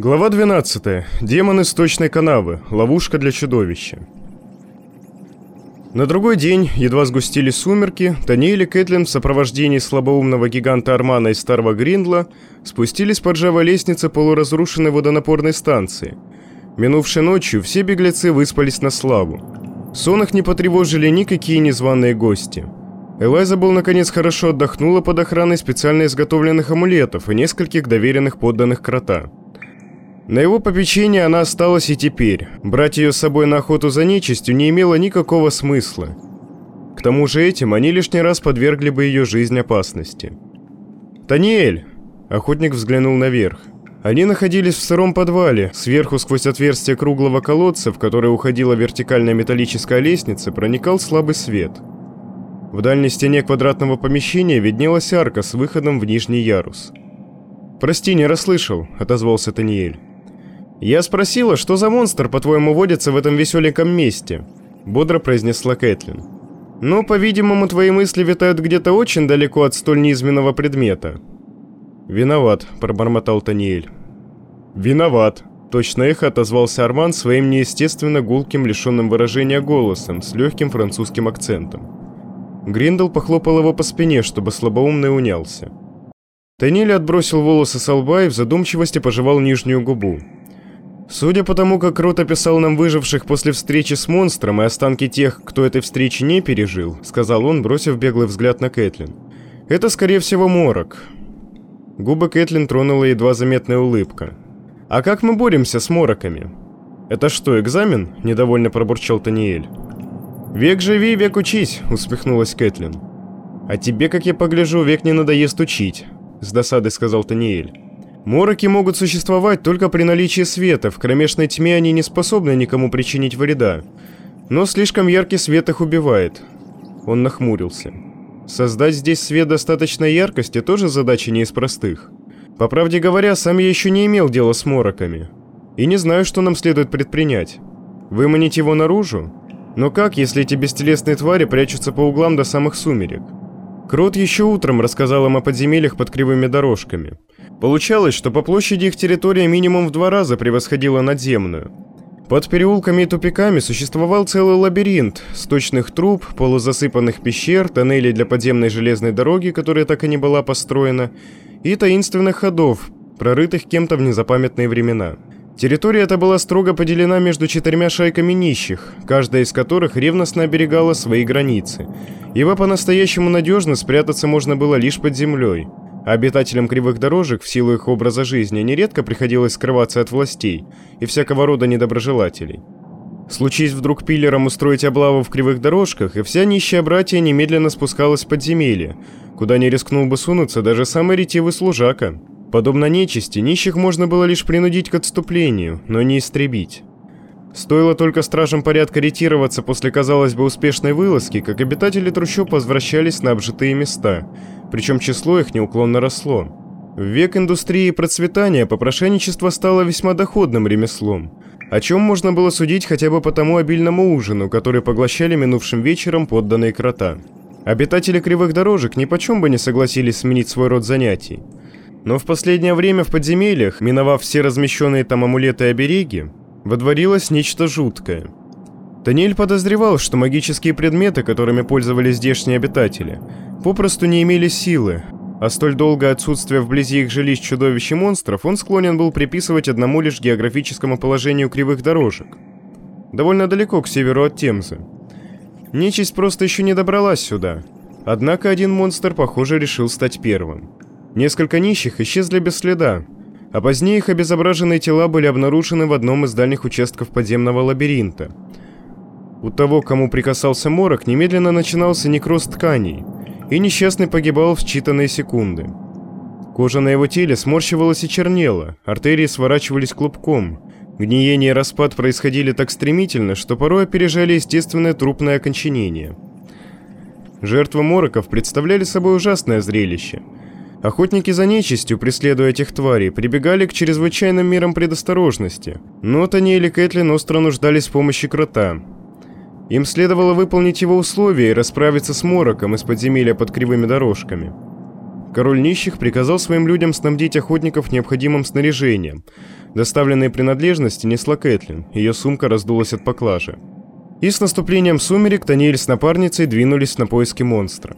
Глава 12. Демон источной канавы. Ловушка для чудовища. На другой день, едва сгустились сумерки, Таниэль и Кэтлин в сопровождении слабоумного гиганта Армана из Старого Гриндла спустились по ржавой лестнице полуразрушенной водонапорной станции. Минувшей ночью все беглецы выспались на славу. Сон их не потревожили никакие незваные гости. Элайза был наконец хорошо отдохнула под охраной специально изготовленных амулетов и нескольких доверенных подданных крота. На его попечение она осталась и теперь. Брать ее с собой на охоту за нечистью не имело никакого смысла. К тому же этим они лишний раз подвергли бы ее жизнь опасности. «Таниэль!» Охотник взглянул наверх. Они находились в сыром подвале. Сверху сквозь отверстие круглого колодца, в которое уходила вертикальная металлическая лестница, проникал слабый свет. В дальней стене квадратного помещения виднелась арка с выходом в нижний ярус. «Прости, не расслышал», — отозвался Таниэль. «Я спросила, что за монстр, по-твоему, водится в этом веселеньком месте?» Бодро произнесла Кэтлин. «Ну, по-видимому, твои мысли витают где-то очень далеко от столь низменного предмета». «Виноват», – пробормотал Таниэль. «Виноват», – точно эхо отозвался Арман своим неестественно гулким, лишенным выражения голосом, с легким французским акцентом. Гриндл похлопал его по спине, чтобы слабоумный унялся. Таниэль отбросил волосы со лба и в задумчивости пожевал нижнюю губу. Судя по тому, как Рот описал нам выживших после встречи с монстром и останки тех, кто этой встречи не пережил, сказал он, бросив беглый взгляд на Кэтлин. Это, скорее всего, морок. Губы Кэтлин тронула едва заметная улыбка. «А как мы боремся с мороками?» «Это что, экзамен?» – недовольно пробурчал Таниэль. «Век живи, век учись», – усмехнулась Кэтлин. «А тебе, как я погляжу, век не надоест учить», – с досадой сказал Таниэль. Мороки могут существовать только при наличии света, в кромешной тьме они не способны никому причинить вреда. Но слишком яркий свет их убивает. Он нахмурился. Создать здесь свет достаточной яркости тоже задача не из простых. По правде говоря, сам я еще не имел дела с мороками. И не знаю, что нам следует предпринять. Выманить его наружу? Но как, если эти бестелесные твари прячутся по углам до самых сумерек? Крот еще утром рассказал им о подземельях под кривыми дорожками. Получалось, что по площади их территория минимум в два раза превосходила надземную. Под переулками и тупиками существовал целый лабиринт сточных труб, полузасыпанных пещер, тоннелей для подземной железной дороги, которая так и не была построена, и таинственных ходов, прорытых кем-то в незапамятные времена. Территория эта была строго поделена между четырьмя шайками нищих, каждая из которых ревностно оберегала свои границы. Ибо по-настоящему надежно спрятаться можно было лишь под землей – обитателям кривых дорожек в силу их образа жизни нередко приходилось скрываться от властей и всякого рода недоброжелателей. Случись вдруг пиллером устроить облаву в кривых дорожках, и вся нищая братья немедленно спускалась в подземелье, куда не рискнул бы сунуться даже самый ретивый служака. Подобно нечисти, нищих можно было лишь принудить к отступлению, но не истребить. Стоило только стражам порядка ретироваться после, казалось бы, успешной вылазки, как обитатели трущоб возвращались на обжитые места – причем число их неуклонно росло. В век индустрии процветания попрошайничество стало весьма доходным ремеслом, о чем можно было судить хотя бы по тому обильному ужину, который поглощали минувшим вечером подданные крота. Обитатели кривых дорожек ни почем бы не согласились сменить свой род занятий. Но в последнее время в подземельях, миновав все размещенные там амулеты и обереги, водворилось нечто жуткое. Таниэль подозревал, что магические предметы, которыми пользовались здешние обитатели, попросту не имели силы, а столь долгое отсутствие вблизи их жилищ чудовищ и монстров он склонен был приписывать одному лишь географическому положению кривых дорожек. Довольно далеко к северу от Темзы. Нечисть просто еще не добралась сюда. Однако один монстр, похоже, решил стать первым. Несколько нищих исчезли без следа, а позднее их обезображенные тела были обнаружены в одном из дальних участков подземного лабиринта. У того, кому прикасался морок, немедленно начинался некроз тканей – и несчастный погибал в считанные секунды. Кожа на его теле сморщивалась и чернела, артерии сворачивались клубком. Гниение и распад происходили так стремительно, что порой опережали естественное трупное окончанение. Жертвы мороков представляли собой ужасное зрелище. Охотники за нечистью, преследуя этих тварей, прибегали к чрезвычайным мерам предосторожности, но Таниэль и Кэтлин остро нуждались в помощи крота – им следовало выполнить его условия и расправиться с мороком из подземелья под кривыми дорожками. король нищих приказал своим людям снабдить охотников необходимым снаряжением. Доставленные принадлежности несла Кэтлин, ее сумка раздулась от поклажи. И с наступлением сумерек Таниэль с напарницей двинулись на поиски монстра.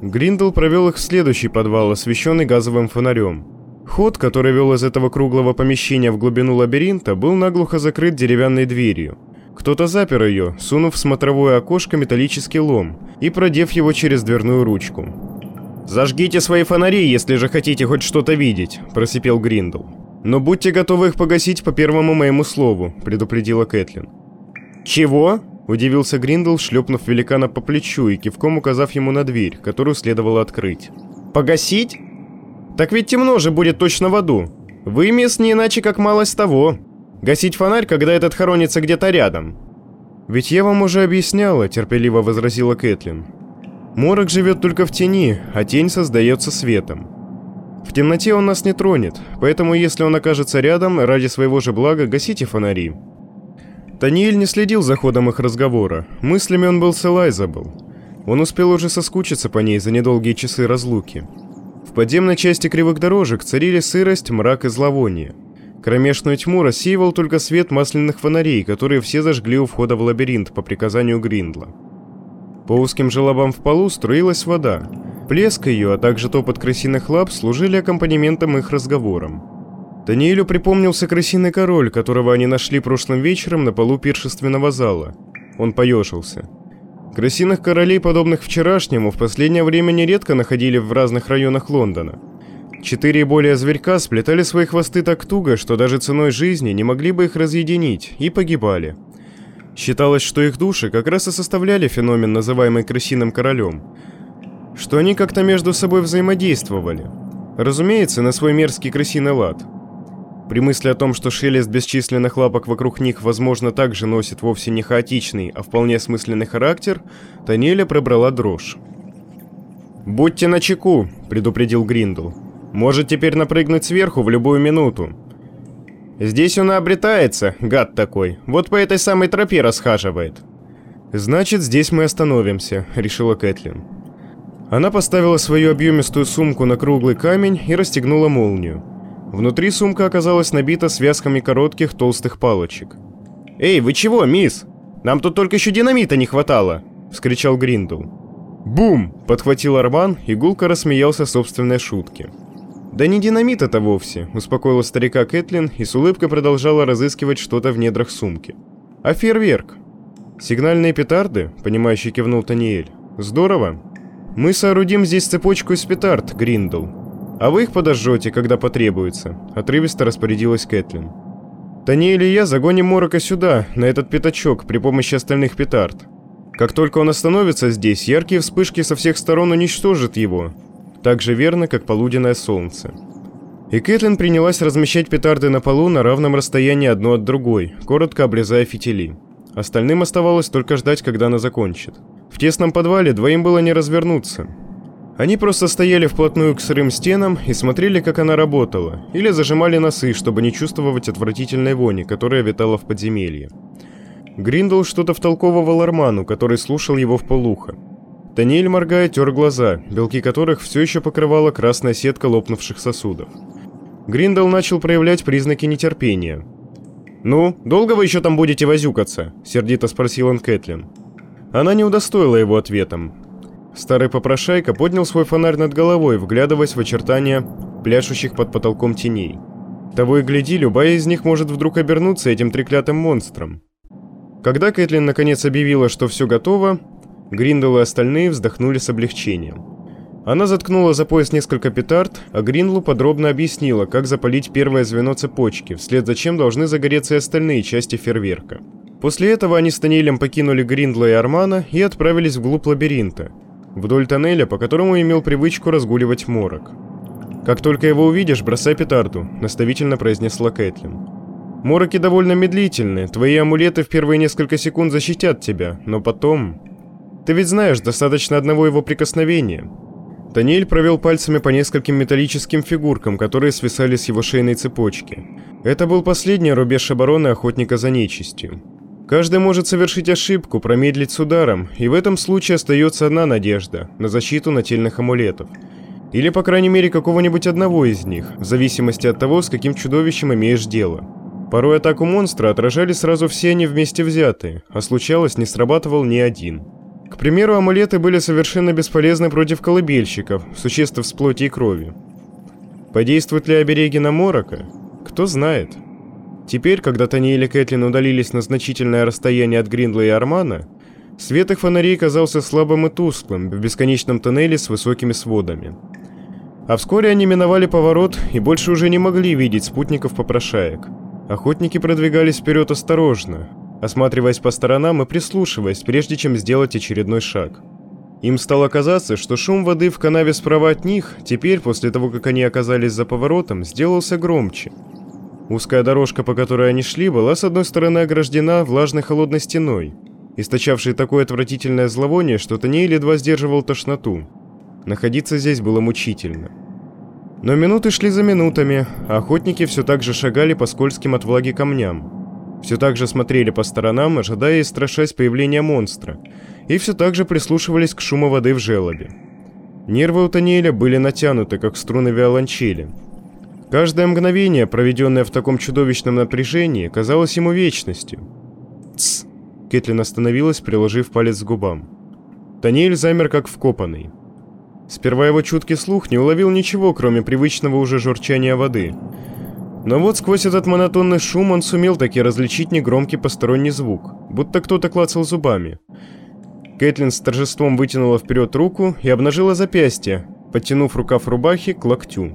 Гриндл провел их в следующий подвал, освещенный газовым фонарем. Ход, который вел из этого круглого помещения в глубину лабиринта, был наглухо закрыт деревянной дверью. Кто-то запер ее, сунув в смотровое окошко металлический лом и продев его через дверную ручку. «Зажгите свои фонари, если же хотите хоть что-то видеть», – просипел Гриндл. «Но будьте готовы их погасить по первому моему слову», – предупредила Кэтлин. «Чего?» – удивился Гриндл, шлепнув великана по плечу и кивком указав ему на дверь, которую следовало открыть. «Погасить? Так ведь темно же будет точно в аду. Вы, мисс, не иначе как малость того. Гасить фонарь, когда этот хоронится где-то рядом». «Ведь я вам уже объясняла», – терпеливо возразила Кэтлин. «Морок живет только в тени, а тень создается светом. В темноте он нас не тронет, поэтому если он окажется рядом, ради своего же блага гасите фонари». Таниэль не следил за ходом их разговора. Мыслями он был с Элайзабл. Он успел уже соскучиться по ней за недолгие часы разлуки. В подземной части кривых дорожек царили сырость, мрак и зловоние. Кромешную тьму рассеивал только свет масляных фонарей, которые все зажгли у входа в лабиринт по приказанию Гриндла. По узким желобам в полу струилась вода. Плеск ее, а также топот крысиных лап служили аккомпанементом их разговорам. Даниэлю припомнился крысиный король, которого они нашли прошлым вечером на полу пиршественного зала. Он поежился. Крысиных королей, подобных вчерашнему, в последнее время нередко находили в разных районах Лондона. Четыре и более зверька сплетали свои хвосты так туго, что даже ценой жизни не могли бы их разъединить, и погибали. Считалось, что их души как раз и составляли феномен, называемый крысиным королем. Что они как-то между собой взаимодействовали. Разумеется, на свой мерзкий крысиный лад – при мысли о том, что шелест бесчисленных лапок вокруг них, возможно, также носит вовсе не хаотичный, а вполне осмысленный характер, Таниэля пробрала дрожь. «Будьте начеку», — предупредил Гриндл. «Может теперь напрыгнуть сверху в любую минуту». «Здесь он и обретается, гад такой. Вот по этой самой тропе расхаживает». «Значит, здесь мы остановимся», — решила Кэтлин. Она поставила свою объемистую сумку на круглый камень и расстегнула молнию. Внутри сумка оказалась набита связками коротких толстых палочек. «Эй, вы чего, мисс? Нам тут только еще динамита не хватало!» — вскричал Гриндл. «Бум!» — подхватил Арман, и гулко рассмеялся собственной шутке. «Да не динамит это вовсе», — успокоила старика Кэтлин и с улыбкой продолжала разыскивать что-то в недрах сумки. «А фейерверк?» «Сигнальные петарды?» — понимающий кивнул Таниэль. «Здорово. Мы соорудим здесь цепочку из петард, Гриндл. «А вы их подожжете, когда потребуется», — отрывисто распорядилась Кэтлин. «Таниэль и я загоним Морока сюда, на этот пятачок, при помощи остальных петард. Как только он остановится здесь, яркие вспышки со всех сторон уничтожат его. Так же верно, как полуденное солнце». И Кэтлин принялась размещать петарды на полу на равном расстоянии одну от другой, коротко обрезая фитили. Остальным оставалось только ждать, когда она закончит. В тесном подвале двоим было не развернуться. Они просто стояли вплотную к сырым стенам и смотрели, как она работала, или зажимали носы, чтобы не чувствовать отвратительной вони, которая витала в подземелье. Гриндл что-то втолковывал Арману, который слушал его в полухо. Таниэль, моргая, тер глаза, белки которых все еще покрывала красная сетка лопнувших сосудов. Гриндл начал проявлять признаки нетерпения. «Ну, долго вы еще там будете возюкаться?» – сердито спросил он Кэтлин. Она не удостоила его ответом, Старый попрошайка поднял свой фонарь над головой, вглядываясь в очертания пляшущих под потолком теней. Того и гляди, любая из них может вдруг обернуться этим треклятым монстром. Когда Кэтлин наконец объявила, что все готово, Гриндл и остальные вздохнули с облегчением. Она заткнула за пояс несколько петард, а Гриндлу подробно объяснила, как запалить первое звено цепочки, вслед за чем должны загореться и остальные части фейерверка. После этого они с Таниэлем покинули Гриндла и Армана и отправились вглубь лабиринта – вдоль тоннеля, по которому имел привычку разгуливать морок. «Как только его увидишь, бросай петарду», — наставительно произнесла Кэтлин. «Мороки довольно медлительны, твои амулеты в первые несколько секунд защитят тебя, но потом...» «Ты ведь знаешь, достаточно одного его прикосновения». Таниэль провел пальцами по нескольким металлическим фигуркам, которые свисали с его шейной цепочки. Это был последний рубеж обороны охотника за нечистью. Каждый может совершить ошибку, промедлить с ударом, и в этом случае остается одна надежда – на защиту нательных амулетов. Или, по крайней мере, какого-нибудь одного из них, в зависимости от того, с каким чудовищем имеешь дело. Порой атаку монстра отражали сразу все они вместе взятые, а случалось, не срабатывал ни один. К примеру, амулеты были совершенно бесполезны против колыбельщиков, существ с плоти и крови. Подействуют ли обереги на Морока? Кто знает. Теперь, когда Таниэль и Кэтлин удалились на значительное расстояние от Гриндла и Армана, свет их фонарей казался слабым и тусклым в бесконечном тоннеле с высокими сводами. А вскоре они миновали поворот и больше уже не могли видеть спутников-попрошаек. Охотники продвигались вперед осторожно, осматриваясь по сторонам и прислушиваясь, прежде чем сделать очередной шаг. Им стало казаться, что шум воды в канаве справа от них, теперь, после того, как они оказались за поворотом, сделался громче. Узкая дорожка, по которой они шли, была с одной стороны ограждена влажной холодной стеной, источавшей такое отвратительное зловоние, что Таниэль едва сдерживал тошноту. Находиться здесь было мучительно. Но минуты шли за минутами, а охотники все так же шагали по скользким от влаги камням. Все так же смотрели по сторонам, ожидая и страшась появления монстра, и все так же прислушивались к шуму воды в желобе. Нервы у Таниэля были натянуты, как струны виолончели. Каждое мгновение, проведенное в таком чудовищном напряжении, казалось ему вечностью. «Тсс!» Кэтлин остановилась, приложив палец к губам. Таниэль замер, как вкопанный. Сперва его чуткий слух не уловил ничего, кроме привычного уже журчания воды. Но вот сквозь этот монотонный шум он сумел таки различить негромкий посторонний звук, будто кто-то клацал зубами. Кэтлин с торжеством вытянула вперед руку и обнажила запястье, подтянув рукав рубахи к локтю.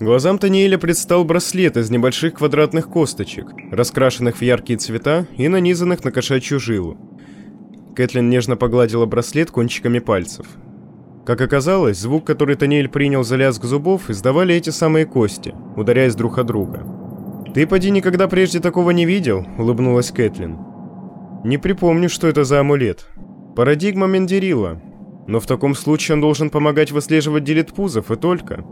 Глазам Таниэля предстал браслет из небольших квадратных косточек, раскрашенных в яркие цвета и нанизанных на кошачью жилу. Кэтлин нежно погладила браслет кончиками пальцев. Как оказалось, звук, который Таниэль принял за лязг зубов, издавали эти самые кости, ударяясь друг о друга. «Ты, поди, никогда прежде такого не видел?» — улыбнулась Кэтлин. «Не припомню, что это за амулет. Парадигма Мендерила. Но в таком случае он должен помогать выслеживать делитпузов и только».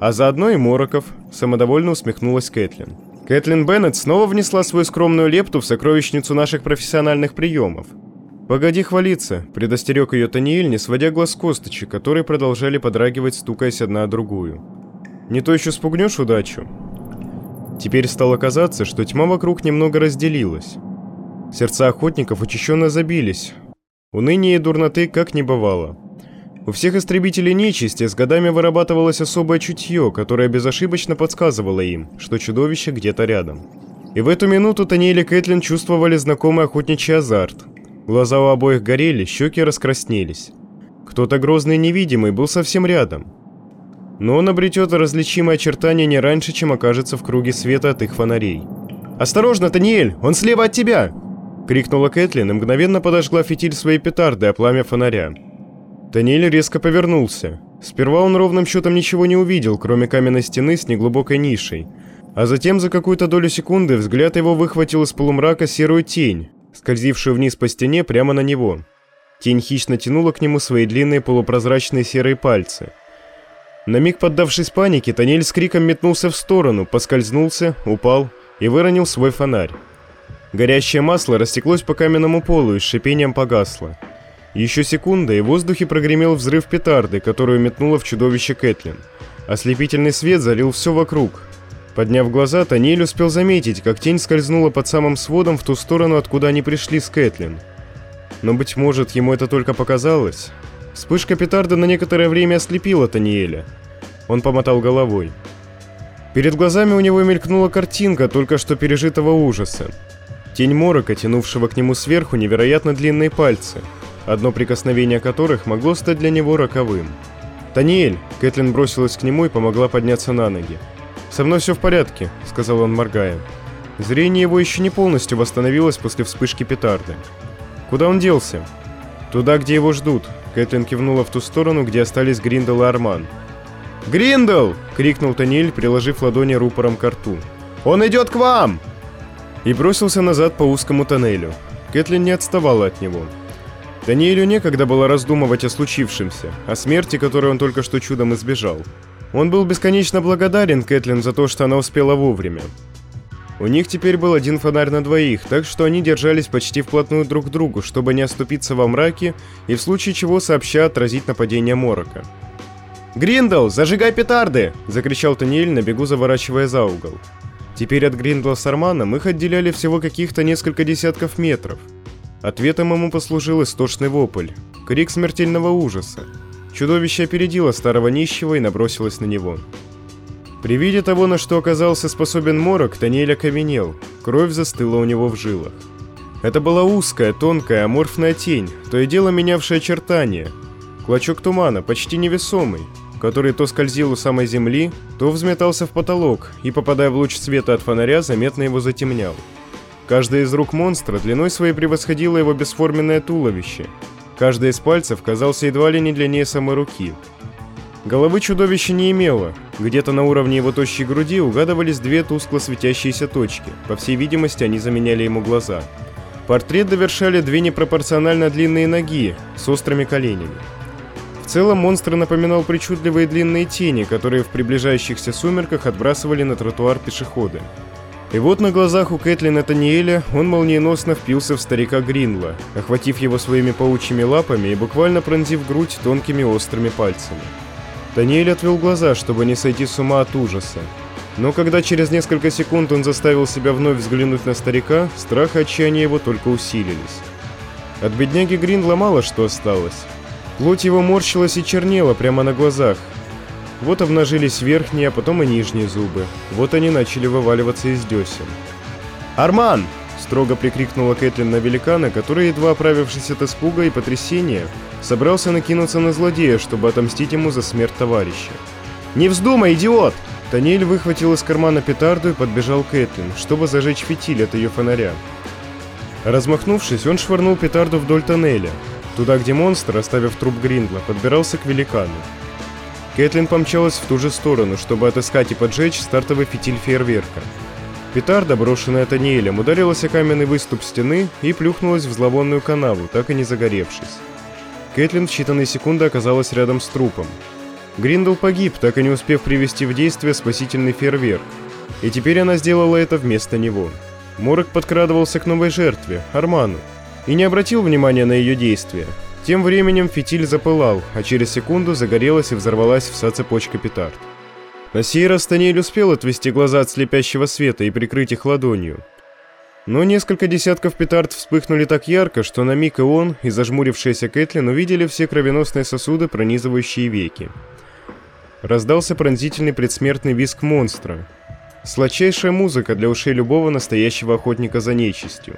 «А заодно и Мороков», — самодовольно усмехнулась Кэтлин. Кэтлин Беннет снова внесла свою скромную лепту в сокровищницу наших профессиональных приемов. «Погоди хвалиться», — предостерег ее Таниэль, не сводя глаз с косточек, которые продолжали подрагивать, стукаясь одна о другую. «Не то еще спугнешь удачу». Теперь стало казаться, что тьма вокруг немного разделилась. Сердца охотников учащенно забились. Уныние и дурноты как не бывало. У всех истребителей нечисти с годами вырабатывалось особое чутье, которое безошибочно подсказывало им, что чудовище где-то рядом. И в эту минуту Таниэль и Кэтлин чувствовали знакомый охотничий азарт – Глаза у обоих горели, щеки раскраснелись. Кто-то грозный невидимый был совсем рядом. Но он обретет различимое очертание не раньше, чем окажется в круге света от их фонарей. «Осторожно, Таниэль! Он слева от тебя!» Крикнула Кэтлин и мгновенно подожгла фитиль своей петарды, о пламя фонаря. Таниэль резко повернулся. Сперва он ровным счетом ничего не увидел, кроме каменной стены с неглубокой нишей. А затем за какую-то долю секунды взгляд его выхватил из полумрака серую тень, скользившую вниз по стене прямо на него. Тень хищно тянула к нему свои длинные полупрозрачные серые пальцы. На миг поддавшись панике, Танель с криком метнулся в сторону, поскользнулся, упал и выронил свой фонарь. Горящее масло растеклось по каменному полу и с шипением погасло. Еще секунда, и в воздухе прогремел взрыв петарды, которую метнула в чудовище Кэтлин. Ослепительный свет залил все вокруг, Подняв глаза, Таниэль успел заметить, как тень скользнула под самым сводом в ту сторону, откуда они пришли с Кэтлин. Но, быть может, ему это только показалось. Вспышка петарды на некоторое время ослепила Таниэля. Он помотал головой. Перед глазами у него мелькнула картинка только что пережитого ужаса. Тень морока, тянувшего к нему сверху невероятно длинные пальцы, одно прикосновение которых могло стать для него роковым. «Таниэль!» Кэтлин бросилась к нему и помогла подняться на ноги. «Со мной все в порядке», — сказал он, моргая. Зрение его еще не полностью восстановилось после вспышки петарды. «Куда он делся?» «Туда, где его ждут», — Кэтлин кивнула в ту сторону, где остались Гриндел и Арман. «Гриндел!» — крикнул Таниль, приложив ладони рупором к рту. «Он идет к вам!» И бросился назад по узкому тоннелю. Кэтлин не отставала от него. Даниэлю некогда было раздумывать о случившемся, о смерти, которой он только что чудом избежал. Он был бесконечно благодарен Кэтлин за то, что она успела вовремя. У них теперь был один фонарь на двоих, так что они держались почти вплотную друг к другу, чтобы не оступиться во мраке и в случае чего сообща отразить нападение Морока. «Гриндл, зажигай петарды!» – закричал Таниэль на бегу, заворачивая за угол. Теперь от Гриндла с Арманом их отделяли всего каких-то несколько десятков метров. Ответом ему послужил истошный вопль, крик смертельного ужаса. Чудовище опередило старого нищего и набросилось на него. При виде того, на что оказался способен Морок, Таниэль окаменел, кровь застыла у него в жилах. Это была узкая, тонкая, аморфная тень, то и дело менявшая очертания. Клочок тумана, почти невесомый, который то скользил у самой земли, то взметался в потолок и, попадая в луч света от фонаря, заметно его затемнял. Каждая из рук монстра длиной своей превосходила его бесформенное туловище. Каждый из пальцев казался едва ли не длиннее самой руки. Головы чудовища не имело. Где-то на уровне его тощей груди угадывались две тускло светящиеся точки. По всей видимости, они заменяли ему глаза. Портрет довершали две непропорционально длинные ноги с острыми коленями. В целом монстр напоминал причудливые длинные тени, которые в приближающихся сумерках отбрасывали на тротуар пешеходы. И вот на глазах у Кэтлин Таниэля он молниеносно впился в старика Гринла, охватив его своими паучьими лапами и буквально пронзив грудь тонкими острыми пальцами. Таниэль отвел глаза, чтобы не сойти с ума от ужаса. Но когда через несколько секунд он заставил себя вновь взглянуть на старика, страх и отчаяние его только усилились. От бедняги Гринла мало что осталось. Плоть его морщилась и чернела прямо на глазах. Вот обнажились верхние, а потом и нижние зубы. Вот они начали вываливаться из десен. «Арман!» – строго прикрикнула Кэтлин на великана, который, едва оправившись от испуга и потрясения, собрался накинуться на злодея, чтобы отомстить ему за смерть товарища. «Не вздумай, идиот!» Таниэль выхватил из кармана петарду и подбежал к Кэтлин, чтобы зажечь фитиль от ее фонаря. Размахнувшись, он швырнул петарду вдоль тоннеля, Туда, где монстр, оставив труп Гриндла, подбирался к великану. Кэтлин помчалась в ту же сторону, чтобы отыскать и поджечь стартовый фитиль фейерверка. Петарда, брошенная Таниэлем, ударилась о каменный выступ стены и плюхнулась в зловонную канаву, так и не загоревшись. Кэтлин в считанные секунды оказалась рядом с трупом. Гриндл погиб, так и не успев привести в действие спасительный фейерверк. И теперь она сделала это вместо него. Морок подкрадывался к новой жертве, Арману, и не обратил внимания на ее действия. Тем временем фитиль запылал, а через секунду загорелась и взорвалась вся цепочка петард. На сей раз Танель успел отвести глаза от слепящего света и прикрыть их ладонью. Но несколько десятков петард вспыхнули так ярко, что на миг и он, и зажмурившаяся Кэтлин увидели все кровеносные сосуды, пронизывающие веки. Раздался пронзительный предсмертный визг монстра. Сладчайшая музыка для ушей любого настоящего охотника за нечистью.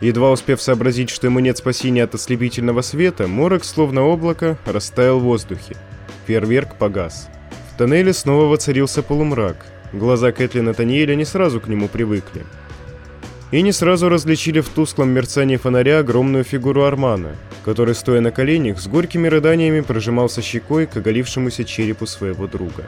Едва успев сообразить, что ему нет спасения от ослепительного света, морок, словно облако, растаял в воздухе. Фейерверк погас. В тоннеле снова воцарился полумрак. Глаза Кэтлин и Натаниэля не сразу к нему привыкли. И не сразу различили в тусклом мерцании фонаря огромную фигуру Армана, который, стоя на коленях, с горькими рыданиями прижимался щекой к оголившемуся черепу своего друга.